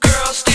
girls.